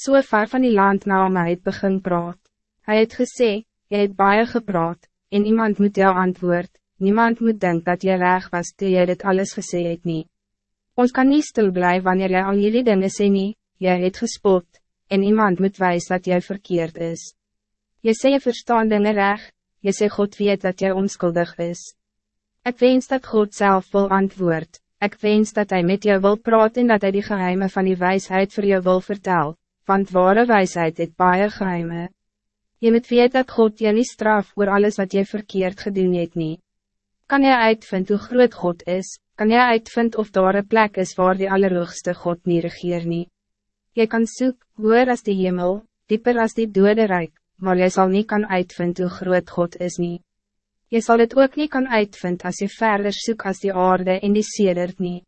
so ver van die land na om het begin praat. Hij het gesê, jy het baie gepraat, en iemand moet jou antwoord, niemand moet denken dat jy reg was toe jy dit alles gesê het nie. Ons kan niet stil blij wanneer jy al jullie dinge sê nie, jy het gespot, en iemand moet wijs dat jy verkeerd is. Je sê jy verstaan dinge reg, jy sê God weet dat jy onskuldig is. Ik wens dat God zelf wil antwoord, ik wens dat hij met jou wil praten en dat hij die geheimen van die wijsheid voor jou wil vertellen want ware wijsheid het baie geheime. Je moet weet dat God je niet straf voor alles wat je verkeerd gedoen het nie. Kan je uitvind hoe groot God is, kan je uitvind of daar een plek is waar die allerhoogste God niet regeer nie. Je kan zoek, hoor als die hemel, dieper als die dode rijk, maar je zal niet kan uitvind hoe groot God is nie. Je zal het ook niet kan uitvind als je verder zoek als die aarde in die sedert niet.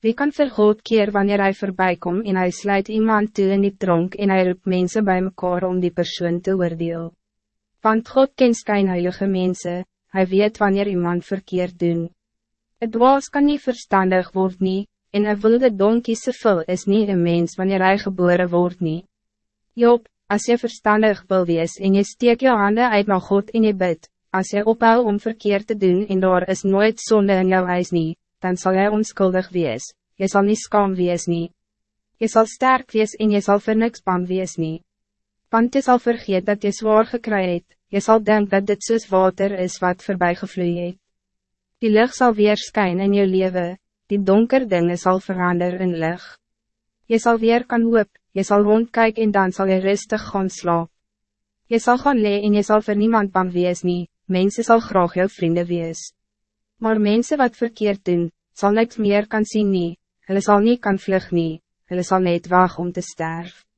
Wie kan vir God keer wanneer hij voorbij komt en hij sluit iemand toe in die tronk en hij roept mensen bij mekaar om die persoon te oordeel? Want God kent skynheilige mense, hij weet wanneer iemand verkeerd doen. Het dwaas kan niet verstandig worden, nie, en een wilde donkie se vul is niet een mens wanneer hij geboren wordt. Job, als je verstandig wil wees en je steek je handen uit naar God in je bed, als je ophou om verkeerd te doen en daar is nooit zonde in jouw huis niet, dan zal jij onschuldig wees, je zal niet skam wees nie. Je zal sterk wees en je zal vir niks bang wees nie. Want je zal vergeet dat je zwaar gekry het, je zal denken dat dit soos water is wat voorbij gevloeid het. Die lucht zal weer schijnen in je leven, die donker dingen zal veranderen in lucht. Je zal weer kan hoop, je zal rondkijken en dan zal je rustig gaan slaap. Je zal gaan lee en je zal voor niemand bang wees nie, mensen zal graag jou vrienden wees. Maar mensen wat verkeerd doen, zal niks meer kan zien nie, hulle zal niet kan vlug nie, hulle zal net waag om te sterven.